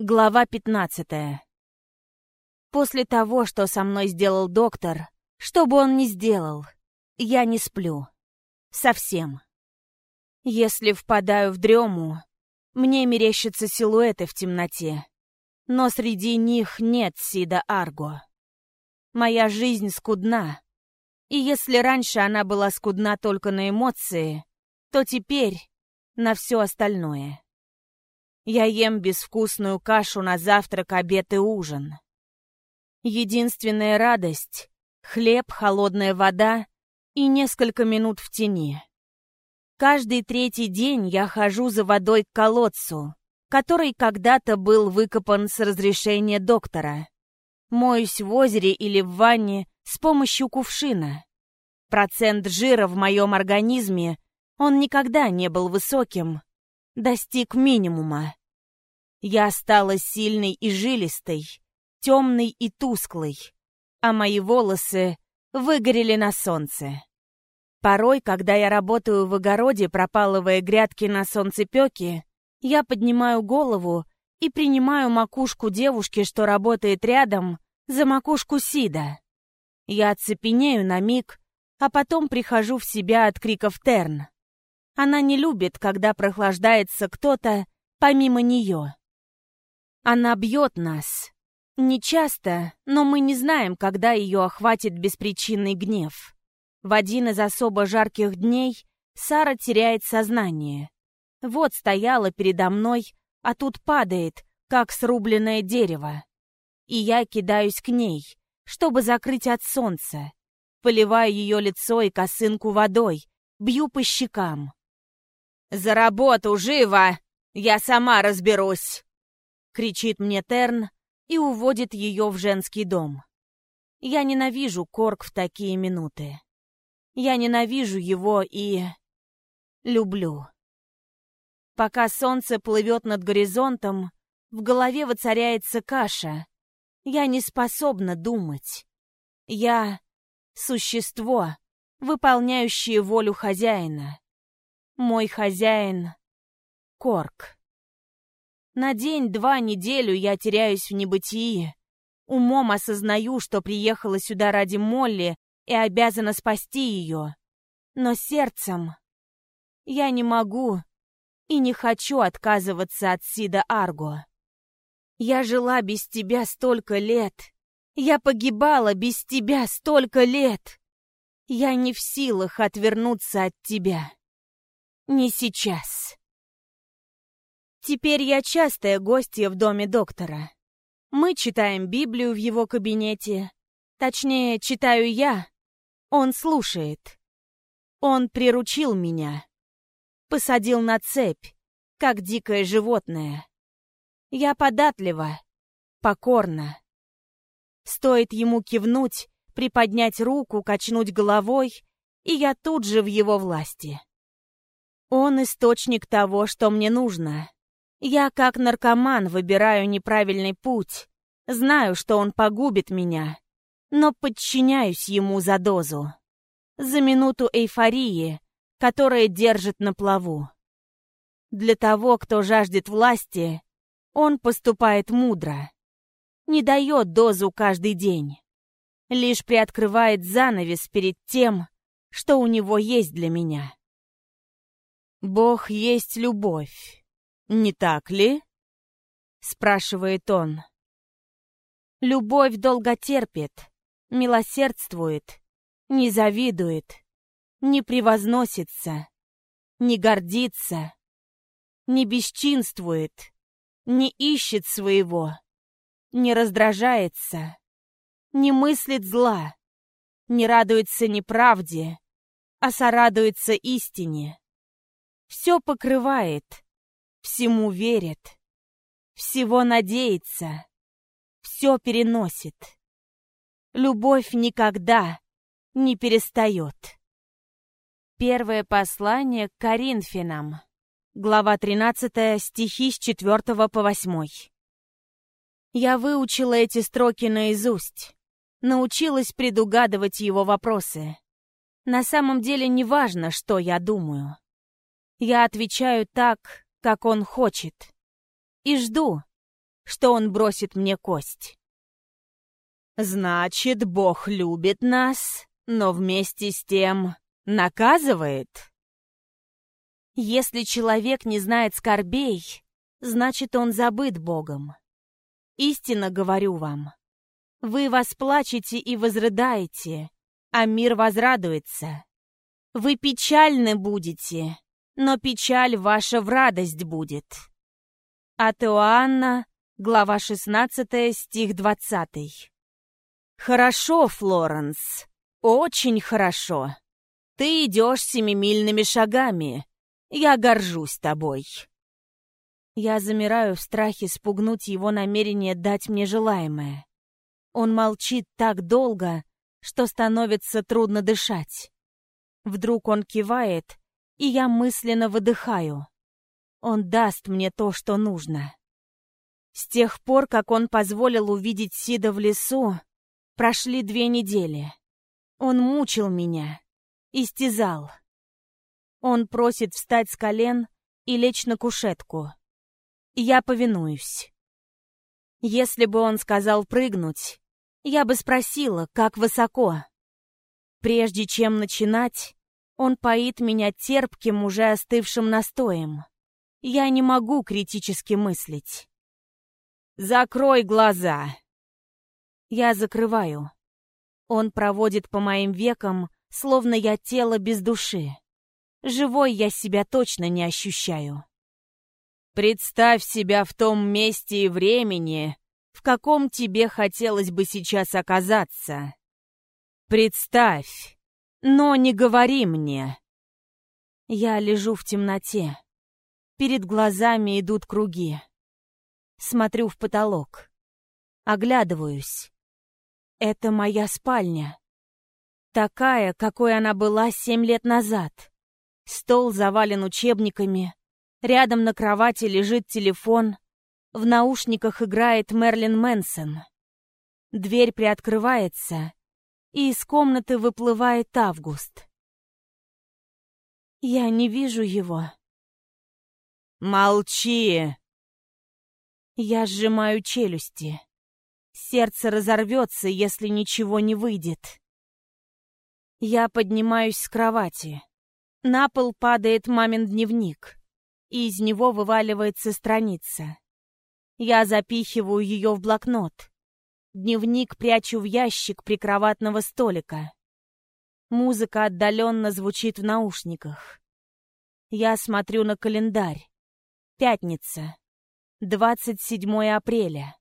Глава 15. После того, что со мной сделал доктор, что бы он ни сделал, я не сплю. Совсем. Если впадаю в дрему, мне мерещатся силуэты в темноте, но среди них нет Сида Арго. Моя жизнь скудна, и если раньше она была скудна только на эмоции, то теперь на все остальное. Я ем безвкусную кашу на завтрак, обед и ужин. Единственная радость — хлеб, холодная вода и несколько минут в тени. Каждый третий день я хожу за водой к колодцу, который когда-то был выкопан с разрешения доктора. Моюсь в озере или в ванне с помощью кувшина. Процент жира в моем организме, он никогда не был высоким, достиг минимума. Я стала сильной и жилистой, темной и тусклой, а мои волосы выгорели на солнце. Порой, когда я работаю в огороде, пропалывая грядки на солнцепёке, я поднимаю голову и принимаю макушку девушки, что работает рядом, за макушку Сида. Я оцепенею на миг, а потом прихожу в себя от криков Терн. Она не любит, когда прохлаждается кто-то помимо нее. Она бьет нас. Не часто, но мы не знаем, когда ее охватит беспричинный гнев. В один из особо жарких дней Сара теряет сознание. Вот стояла передо мной, а тут падает, как срубленное дерево. И я кидаюсь к ней, чтобы закрыть от солнца. Поливаю ее лицо и косынку водой, бью по щекам. «За работу, живо! Я сама разберусь!» Кричит мне Терн и уводит ее в женский дом. Я ненавижу Корк в такие минуты. Я ненавижу его и... люблю. Пока солнце плывет над горизонтом, в голове воцаряется каша. Я не способна думать. Я — существо, выполняющее волю хозяина. Мой хозяин — Корк. На день-два неделю я теряюсь в небытии. Умом осознаю, что приехала сюда ради Молли и обязана спасти ее. Но сердцем я не могу и не хочу отказываться от Сида Арго. Я жила без тебя столько лет. Я погибала без тебя столько лет. Я не в силах отвернуться от тебя. Не сейчас. Теперь я частая гостья в доме доктора. Мы читаем Библию в его кабинете. Точнее, читаю я. Он слушает. Он приручил меня. Посадил на цепь, как дикое животное. Я податлива, покорна. Стоит ему кивнуть, приподнять руку, качнуть головой, и я тут же в его власти. Он источник того, что мне нужно. Я, как наркоман, выбираю неправильный путь. Знаю, что он погубит меня, но подчиняюсь ему за дозу. За минуту эйфории, которая держит на плаву. Для того, кто жаждет власти, он поступает мудро. Не дает дозу каждый день. Лишь приоткрывает занавес перед тем, что у него есть для меня. «Бог есть любовь, не так ли?» — спрашивает он. «Любовь долго терпит, милосердствует, не завидует, не превозносится, не гордится, не бесчинствует, не ищет своего, не раздражается, не мыслит зла, не радуется неправде, а сорадуется истине все покрывает, всему верит, всего надеется, все переносит. Любовь никогда не перестает. Первое послание к Коринфянам. Глава 13, стихи с 4 по 8. Я выучила эти строки наизусть. Научилась предугадывать его вопросы. На самом деле не важно, что я думаю. Я отвечаю так, как он хочет. И жду, что он бросит мне кость. Значит, Бог любит нас, но вместе с тем наказывает. Если человек не знает скорбей, значит, он забыт Богом. Истинно говорю вам. Вы восплачете и возрыдаете, а мир возрадуется. Вы печальны будете, но печаль ваша в радость будет. От Иоанна, глава 16, стих 20. Хорошо, Флоренс, очень хорошо. Ты идешь семимильными шагами. Я горжусь тобой. Я замираю в страхе спугнуть его намерение дать мне желаемое. Он молчит так долго, что становится трудно дышать. Вдруг он кивает, и я мысленно выдыхаю. Он даст мне то, что нужно. С тех пор, как он позволил увидеть Сида в лесу, прошли две недели. Он мучил меня, истязал. Он просит встать с колен и лечь на кушетку. Я повинуюсь. Если бы он сказал прыгнуть, я бы спросила, как высоко. Прежде чем начинать, он поит меня терпким, уже остывшим настоем. Я не могу критически мыслить. «Закрой глаза!» Я закрываю. Он проводит по моим векам, словно я тело без души. Живой я себя точно не ощущаю. Представь себя в том месте и времени, в каком тебе хотелось бы сейчас оказаться. Представь, но не говори мне. Я лежу в темноте. Перед глазами идут круги. Смотрю в потолок. Оглядываюсь. Это моя спальня. Такая, какой она была семь лет назад. Стол завален учебниками. Рядом на кровати лежит телефон. В наушниках играет Мерлин Мэнсон. Дверь приоткрывается, и из комнаты выплывает Август. Я не вижу его. «Молчи!» Я сжимаю челюсти. Сердце разорвется, если ничего не выйдет. Я поднимаюсь с кровати. На пол падает мамин дневник, и из него вываливается страница. Я запихиваю ее в блокнот. Дневник прячу в ящик прикроватного столика. Музыка отдаленно звучит в наушниках. Я смотрю на календарь. Пятница. 27 апреля.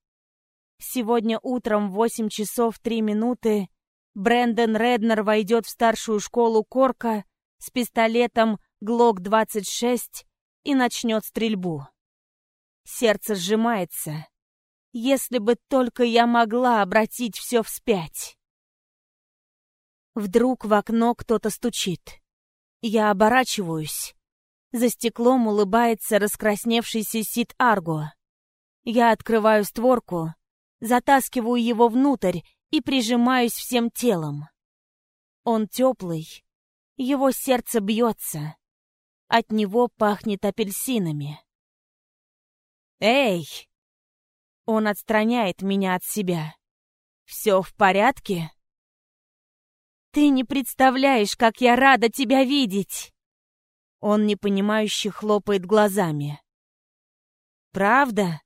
Сегодня утром в 8 часов 3 минуты Брэндон Реднер войдет в старшую школу Корка с пистолетом ГЛОК-26 и начнет стрельбу. Сердце сжимается. Если бы только я могла обратить все вспять. Вдруг в окно кто-то стучит. Я оборачиваюсь. За стеклом улыбается раскрасневшийся Сид Арго. Я открываю створку, затаскиваю его внутрь и прижимаюсь всем телом. Он теплый, его сердце бьется. От него пахнет апельсинами. «Эй!» Он отстраняет меня от себя. «Все в порядке?» «Ты не представляешь, как я рада тебя видеть!» Он непонимающе хлопает глазами. «Правда?»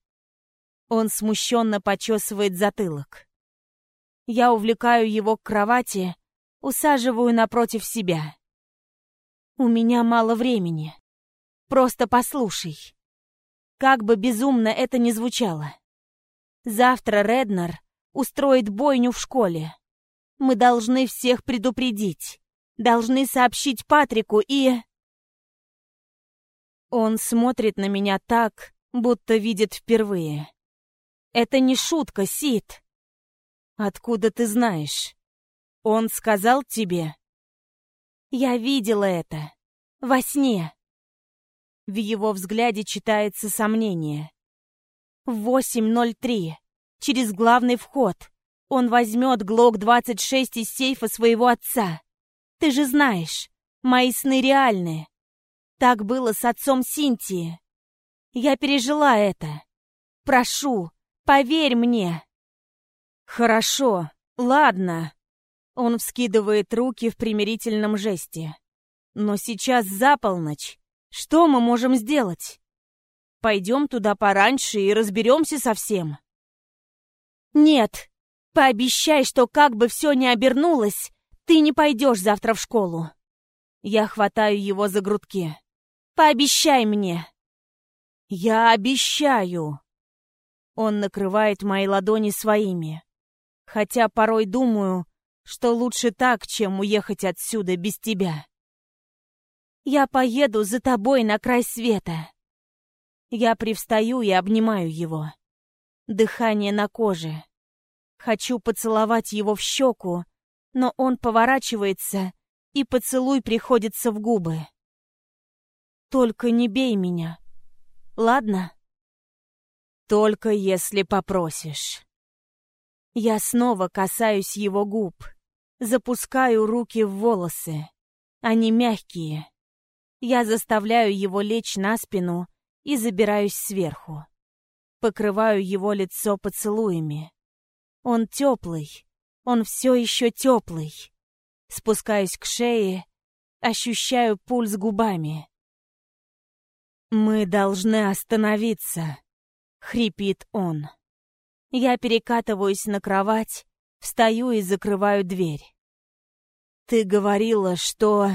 Он смущенно почесывает затылок. Я увлекаю его к кровати, усаживаю напротив себя. У меня мало времени. Просто послушай. Как бы безумно это ни звучало. Завтра Реднер устроит бойню в школе. Мы должны всех предупредить. Должны сообщить Патрику и... Он смотрит на меня так, будто видит впервые. Это не шутка, Сид. «Откуда ты знаешь? Он сказал тебе?» «Я видела это. Во сне». В его взгляде читается сомнение. В 8.03, через главный вход, он возьмет ГЛОК-26 из сейфа своего отца. Ты же знаешь, мои сны реальны. Так было с отцом Синтии. Я пережила это. Прошу, Поверь мне!» «Хорошо, ладно!» Он вскидывает руки в примирительном жесте. «Но сейчас за полночь. Что мы можем сделать? Пойдем туда пораньше и разберемся со всем». «Нет, пообещай, что как бы все ни обернулось, ты не пойдешь завтра в школу». Я хватаю его за грудки. «Пообещай мне!» «Я обещаю!» Он накрывает мои ладони своими. Хотя порой думаю, что лучше так, чем уехать отсюда без тебя. Я поеду за тобой на край света. Я привстаю и обнимаю его. Дыхание на коже. Хочу поцеловать его в щеку, но он поворачивается, и поцелуй приходится в губы. Только не бей меня. Ладно? Только если попросишь. Я снова касаюсь его губ, запускаю руки в волосы. Они мягкие. Я заставляю его лечь на спину и забираюсь сверху. Покрываю его лицо поцелуями. Он теплый, он все еще теплый. Спускаюсь к шее, ощущаю пульс губами. «Мы должны остановиться», — хрипит он. Я перекатываюсь на кровать, встаю и закрываю дверь. «Ты говорила, что...»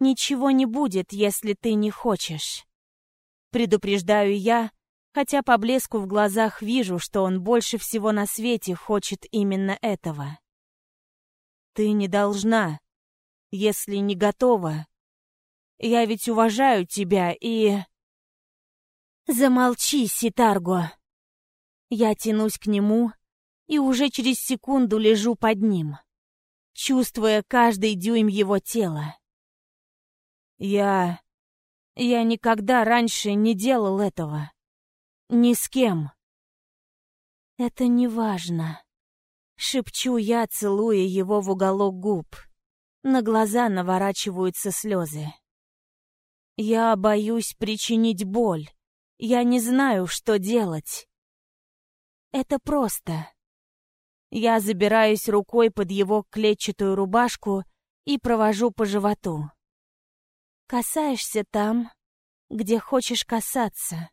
«Ничего не будет, если ты не хочешь». Предупреждаю я, хотя по блеску в глазах вижу, что он больше всего на свете хочет именно этого. «Ты не должна, если не готова. Я ведь уважаю тебя и...» «Замолчи, Ситарго!» Я тянусь к нему и уже через секунду лежу под ним, чувствуя каждый дюйм его тела. Я... я никогда раньше не делал этого. Ни с кем. Это не важно. Шепчу я, целуя его в уголок губ. На глаза наворачиваются слезы. Я боюсь причинить боль. Я не знаю, что делать. Это просто. Я забираюсь рукой под его клетчатую рубашку и провожу по животу. Касаешься там, где хочешь касаться,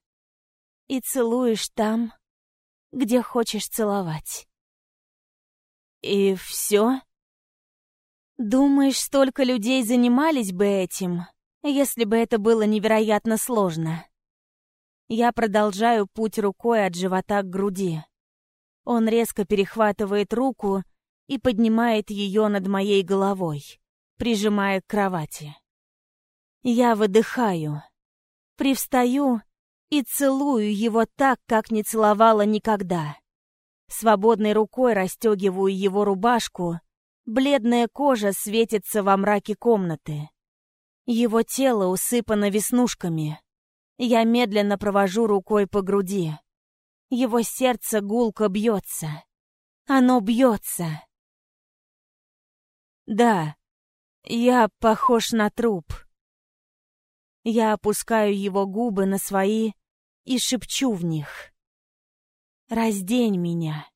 и целуешь там, где хочешь целовать. И все? Думаешь, столько людей занимались бы этим, если бы это было невероятно сложно? Я продолжаю путь рукой от живота к груди. Он резко перехватывает руку и поднимает ее над моей головой, прижимая к кровати. Я выдыхаю, привстаю и целую его так, как не целовала никогда. Свободной рукой расстегиваю его рубашку, бледная кожа светится во мраке комнаты. Его тело усыпано веснушками. Я медленно провожу рукой по груди. Его сердце гулко бьется. Оно бьется. Да, я похож на труп. Я опускаю его губы на свои и шепчу в них. «Раздень меня».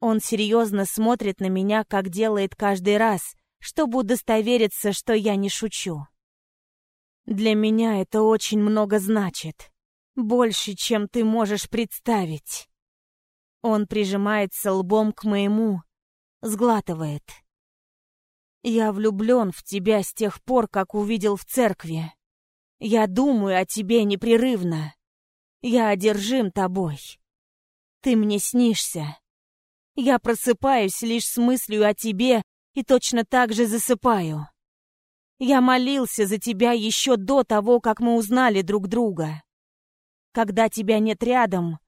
Он серьезно смотрит на меня, как делает каждый раз, чтобы удостовериться, что я не шучу. Для меня это очень много значит. Больше, чем ты можешь представить. Он прижимается лбом к моему, сглатывает. Я влюблен в тебя с тех пор, как увидел в церкви. Я думаю о тебе непрерывно. Я одержим тобой. Ты мне снишься. Я просыпаюсь лишь с мыслью о тебе и точно так же засыпаю. Я молился за тебя еще до того, как мы узнали друг друга. Когда тебя нет рядом,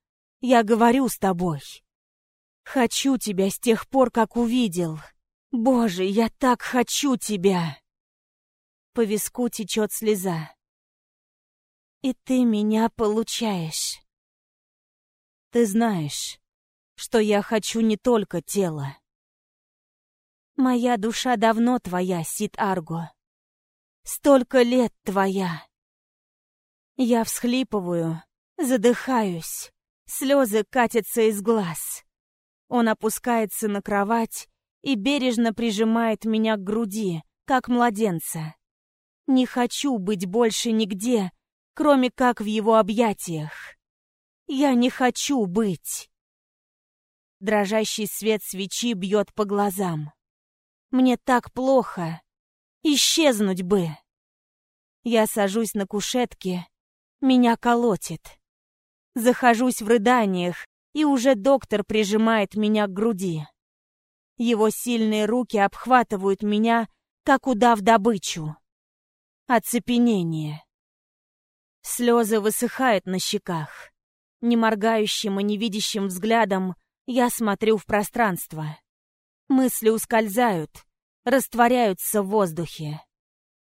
я говорю с тобой. Хочу тебя с тех пор, как увидел. Боже, я так хочу тебя!» По виску течет слеза. «И ты меня получаешь. Ты знаешь, что я хочу не только тело. Моя душа давно твоя, Сид Арго. Столько лет твоя. Я всхлипываю, Задыхаюсь. Слезы катятся из глаз. Он опускается на кровать и бережно прижимает меня к груди, как младенца. Не хочу быть больше нигде, кроме как в его объятиях. Я не хочу быть. Дрожащий свет свечи бьет по глазам. Мне так плохо. Исчезнуть бы. Я сажусь на кушетке. Меня колотит. Захожусь в рыданиях, и уже доктор прижимает меня к груди. Его сильные руки обхватывают меня, как удав добычу. Оцепенение. Слезы высыхают на щеках. Неморгающим и невидящим взглядом я смотрю в пространство. Мысли ускользают, растворяются в воздухе.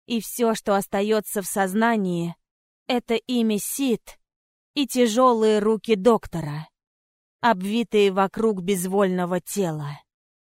И все, что остается в сознании, это имя Сид и тяжелые руки доктора обвитые вокруг безвольного тела.